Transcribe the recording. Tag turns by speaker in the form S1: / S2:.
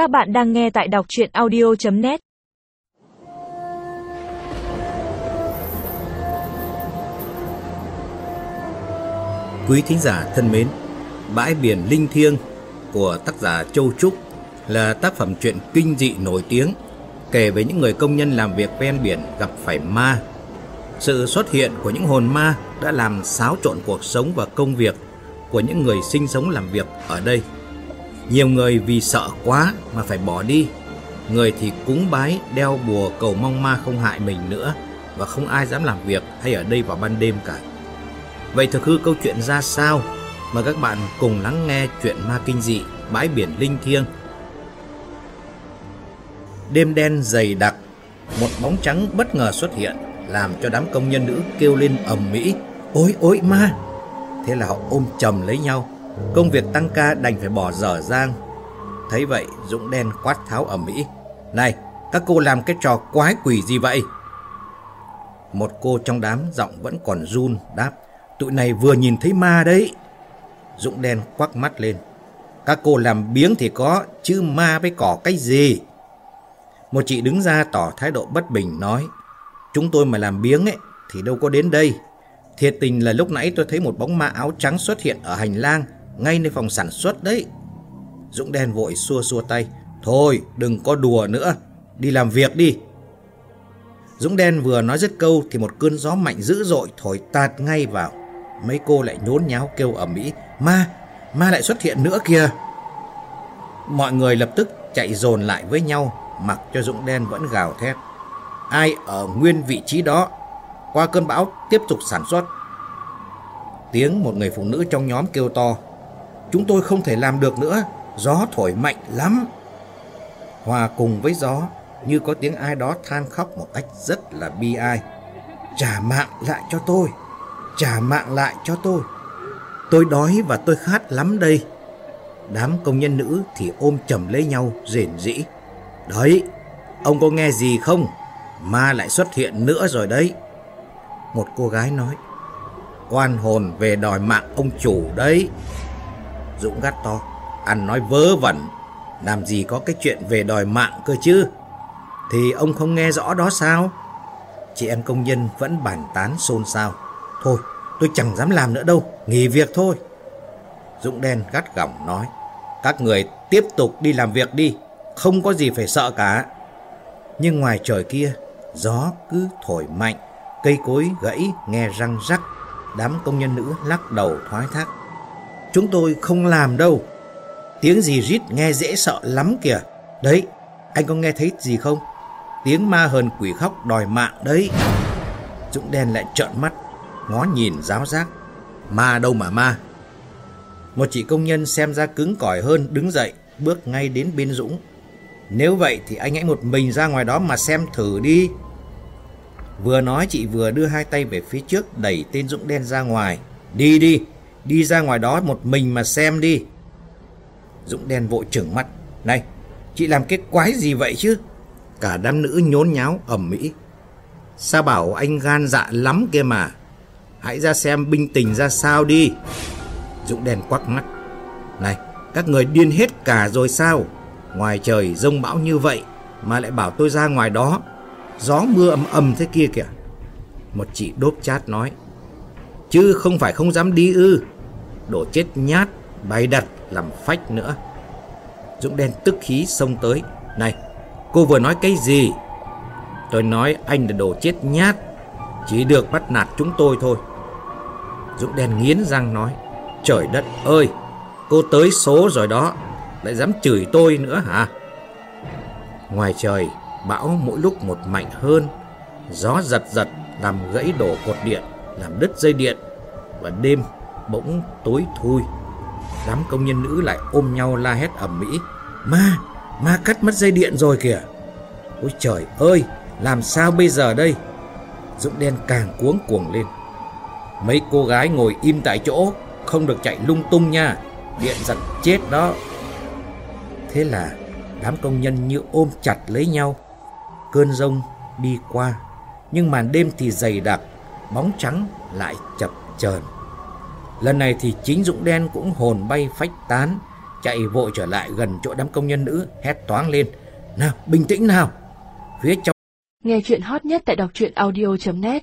S1: Các bạn đang nghe tại đọc chuyện audio.net
S2: Quý thính giả thân mến, Bãi biển linh thiêng của tác giả Châu Trúc là tác phẩm truyện kinh dị nổi tiếng kể về những người công nhân làm việc ven biển gặp phải ma. Sự xuất hiện của những hồn ma đã làm xáo trộn cuộc sống và công việc của những người sinh sống làm việc ở đây. Nhiều người vì sợ quá mà phải bỏ đi. Người thì cúng bái, đeo bùa cầu mong ma không hại mình nữa và không ai dám làm việc hay ở đây vào ban đêm cả. Vậy thực hư câu chuyện ra sao? Mời các bạn cùng lắng nghe chuyện ma kinh dị Bãi biển linh thiêng. Đêm đen dày đặc, một bóng trắng bất ngờ xuất hiện làm cho đám công nhân nữ kêu lên ầm mỹ. Ôi ôi ma! Thế là họ ôm chầm lấy nhau Công việc tăng ca đành phải bỏ dở dang. Thấy vậy Dũng đen quát tháo ở Mỹ Này các cô làm cái trò quái quỷ gì vậy? Một cô trong đám giọng vẫn còn run đáp Tụi này vừa nhìn thấy ma đấy. Dũng đen quắc mắt lên. Các cô làm biếng thì có Chứ ma với cỏ cái gì? Một chị đứng ra tỏ thái độ bất bình nói Chúng tôi mà làm biếng ấy Thì đâu có đến đây. Thiệt tình là lúc nãy tôi thấy một bóng ma áo trắng xuất hiện ở hành lang, ngay nơi phòng sản xuất đấy. Dũng đen vội xua xua tay. Thôi, đừng có đùa nữa, đi làm việc đi. Dũng đen vừa nói dứt câu thì một cơn gió mạnh dữ dội thổi tạt ngay vào. Mấy cô lại nhốn nháo kêu ở Mỹ. Ma, ma lại xuất hiện nữa kìa. Mọi người lập tức chạy dồn lại với nhau, mặc cho Dũng đen vẫn gào thét. Ai ở nguyên vị trí đó qua cơn bão tiếp tục sản xuất. Tiếng một người phụ nữ trong nhóm kêu to. Chúng tôi không thể làm được nữa, gió thổi mạnh lắm. Hòa cùng với gió như có tiếng ai đó than khóc một cách rất là bi ai. Trả mạng lại cho tôi, trả mạng lại cho tôi. Tôi đói và tôi khát lắm đây. Đám công nhân nữ thì ôm chầm lấy nhau rền rĩ. Đấy, ông có nghe gì không? Ma lại xuất hiện nữa rồi đấy. Một cô gái nói Oan hồn về đòi mạng ông chủ đấy Dũng gắt to. Anh nói vớ vẩn. Làm gì có cái chuyện về đòi mạng cơ chứ? Thì ông không nghe rõ đó sao? Chị em công nhân vẫn bàn tán xôn xao. Thôi tôi chẳng dám làm nữa đâu. Nghỉ việc thôi. Dũng đen gắt gỏng nói. Các người tiếp tục đi làm việc đi. Không có gì phải sợ cả. Nhưng ngoài trời kia Gió cứ thổi mạnh. Cây cối gãy nghe răng rắc, đám công nhân nữ lắc đầu thoái thác. Chúng tôi không làm đâu. Tiếng gì rít nghe dễ sợ lắm kìa. Đấy, anh có nghe thấy gì không? Tiếng ma hờn quỷ khóc đòi mạng đấy. Dũng đen lại trợn mắt, ngó nhìn giáo giác. Ma đâu mà ma. Một chị công nhân xem ra cứng cỏi hơn đứng dậy, bước ngay đến bên Dũng. Nếu vậy thì anh hãy một mình ra ngoài đó mà xem thử đi. Vừa nói chị vừa đưa hai tay về phía trước đẩy tên Dũng đen ra ngoài. Đi đi, đi ra ngoài đó một mình mà xem đi. Dũng đen vội trừng mắt. Này, chị làm cái quái gì vậy chứ? Cả đám nữ nhốn nháo ẩm mỹ. Sao bảo anh gan dạ lắm kia mà. Hãy ra xem binh tình ra sao đi. Dũng đen quắc mắt. Này, các người điên hết cả rồi sao? Ngoài trời rông bão như vậy mà lại bảo tôi ra ngoài đó Gió mưa ầm ầm thế kia kìa Một chị đốp chát nói Chứ không phải không dám đi ư. Đổ chết nhát, Bày đặt, làm phách nữa. Dũng đen tức khí xông tới. Này, cô vừa nói cái gì? Tôi nói anh là đồ chết nhát. Chỉ được bắt nạt chúng tôi thôi. Dũng đen nghiến răng nói, Trời đất ơi, Cô tới số rồi đó, Lại dám chửi tôi nữa hả? Ngoài trời, Bão mỗi lúc một mạnh hơn. Gió giật giật làm gãy đổ cột điện. Làm đứt dây điện Và đêm bỗng tối thui. Đám công nhân nữ lại ôm nhau la hét ầm mỹ Ma, ma cắt mất dây điện rồi kìa. Ôi trời ơi, làm sao bây giờ đây? Dũng đen càng cuống cuồng lên. Mấy cô gái ngồi im tại chỗ Không được chạy lung tung nha. Điện giật chết đó. Thế là đám công nhân như ôm chặt lấy nhau. Cơn rông đi qua, nhưng màn đêm thì dày đặc, bóng trắng lại chập chờn. Lần này thì chính Dũng Đen cũng hồn bay phách tán, chạy vội trở lại gần chỗ đám công nhân nữ, hét toáng lên. Nào, bình tĩnh nào! Phía trong
S1: Nghe chuyện hot nhất tại đọc truyện audio.net